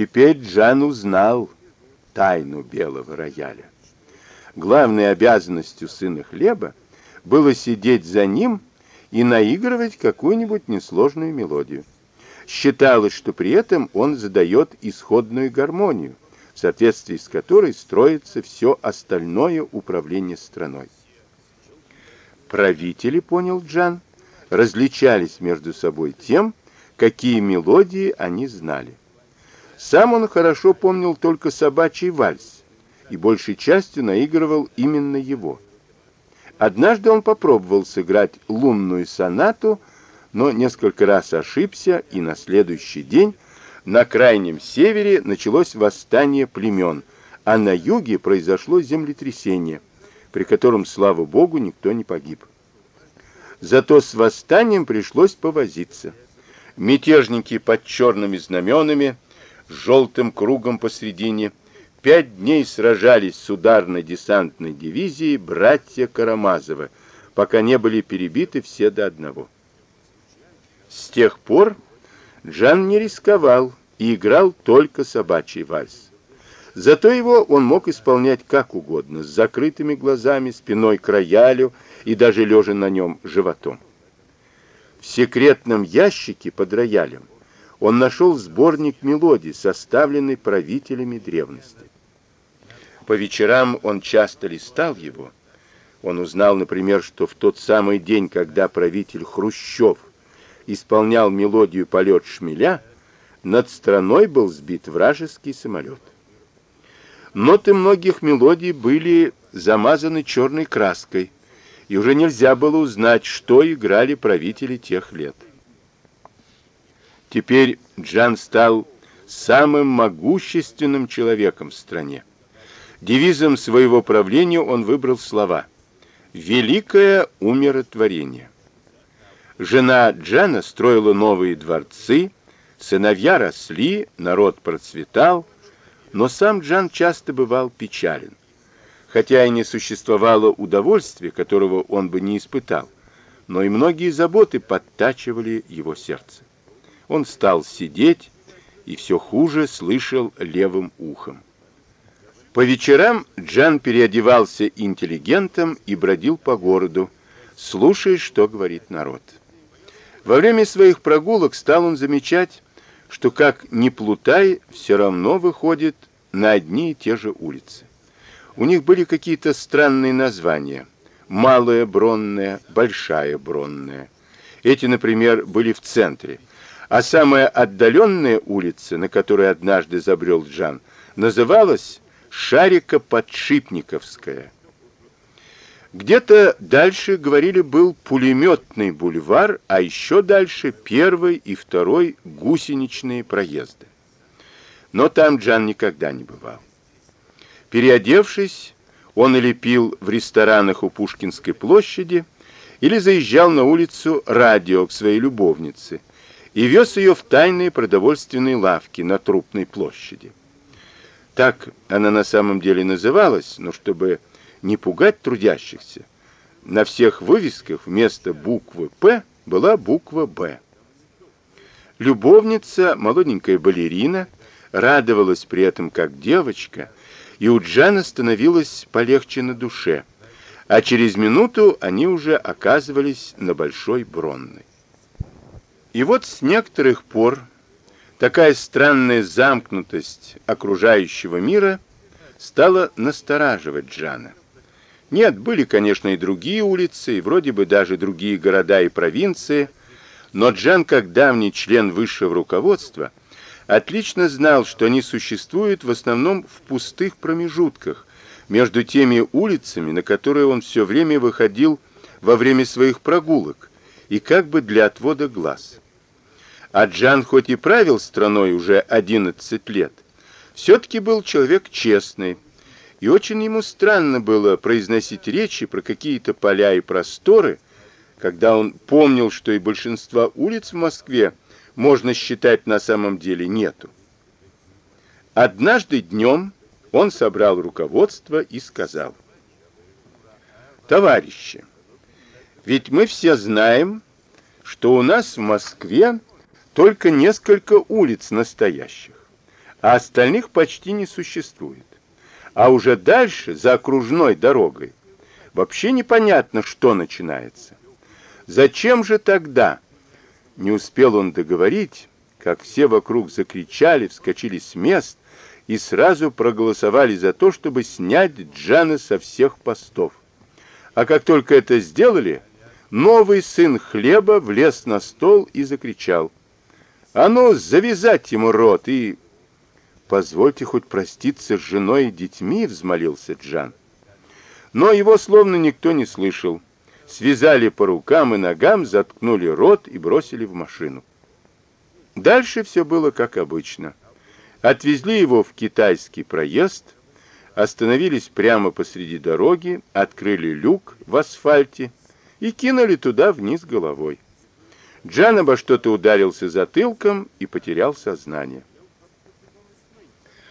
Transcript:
Теперь Джан узнал тайну белого рояля. Главной обязанностью сына хлеба было сидеть за ним и наигрывать какую-нибудь несложную мелодию. Считалось, что при этом он задает исходную гармонию, в соответствии с которой строится все остальное управление страной. Правители, понял Джан, различались между собой тем, какие мелодии они знали. Сам он хорошо помнил только собачий вальс и большей частью наигрывал именно его. Однажды он попробовал сыграть лунную сонату, но несколько раз ошибся, и на следующий день на крайнем севере началось восстание племен, а на юге произошло землетрясение, при котором, слава богу, никто не погиб. Зато с восстанием пришлось повозиться. Мятежники под черными знаменами, с желтым кругом посредине, пять дней сражались с ударно-десантной дивизией братья Карамазовы, пока не были перебиты все до одного. С тех пор Джан не рисковал и играл только собачий вальс. Зато его он мог исполнять как угодно, с закрытыми глазами, спиной к роялю и даже лежа на нем животом. В секретном ящике под роялем он нашел сборник мелодий, составленный правителями древности. По вечерам он часто листал его. Он узнал, например, что в тот самый день, когда правитель Хрущев исполнял мелодию «Полет шмеля», над страной был сбит вражеский самолет. Ноты многих мелодий были замазаны черной краской, и уже нельзя было узнать, что играли правители тех лет. Теперь Джан стал самым могущественным человеком в стране. Девизом своего правления он выбрал слова «Великое умиротворение». Жена Джана строила новые дворцы, сыновья росли, народ процветал, но сам Джан часто бывал печален. Хотя и не существовало удовольствия, которого он бы не испытал, но и многие заботы подтачивали его сердце. Он стал сидеть и все хуже слышал левым ухом. По вечерам Джан переодевался интеллигентом и бродил по городу, слушая, что говорит народ. Во время своих прогулок стал он замечать, что как ни плутай, все равно выходит на одни и те же улицы. У них были какие-то странные названия. Малая Бронная, Большая Бронная. Эти, например, были в центре. А самая отдаленная улица, на которой однажды забрел Джан, называлась Шарика-Подшипниковская. Где-то дальше, говорили, был пулеметный бульвар, а еще дальше первый и второй гусеничные проезды. Но там Джан никогда не бывал. Переодевшись, он или пил в ресторанах у Пушкинской площади, или заезжал на улицу радио к своей любовнице и вез ее в тайные продовольственные лавки на Трупной площади. Так она на самом деле называлась, но чтобы не пугать трудящихся, на всех вывесках вместо буквы «П» была буква «Б». Любовница, молоденькая балерина, радовалась при этом как девочка, и у Джана становилось полегче на душе, а через минуту они уже оказывались на Большой Бронной. И вот с некоторых пор такая странная замкнутость окружающего мира стала настораживать Джана. Нет, были, конечно, и другие улицы, и вроде бы даже другие города и провинции, но Джан, как давний член высшего руководства, отлично знал, что они существуют в основном в пустых промежутках между теми улицами, на которые он все время выходил во время своих прогулок, и как бы для отвода глаз. А Джан хоть и правил страной уже 11 лет, все-таки был человек честный, и очень ему странно было произносить речи про какие-то поля и просторы, когда он помнил, что и большинства улиц в Москве можно считать на самом деле нету. Однажды днем он собрал руководство и сказал, «Товарищи, ведь мы все знаем, что у нас в Москве только несколько улиц настоящих, а остальных почти не существует. А уже дальше, за окружной дорогой, вообще непонятно, что начинается. Зачем же тогда? Не успел он договорить, как все вокруг закричали, вскочили с мест и сразу проголосовали за то, чтобы снять Джана со всех постов. А как только это сделали, новый сын хлеба влез на стол и закричал. «А ну, завязать ему рот и «Позвольте хоть проститься с женой и детьми», — взмолился Джан. Но его словно никто не слышал. Связали по рукам и ногам, заткнули рот и бросили в машину. Дальше все было как обычно. Отвезли его в китайский проезд, остановились прямо посреди дороги, открыли люк в асфальте и кинули туда вниз головой. Джан обо что-то ударился затылком и потерял сознание.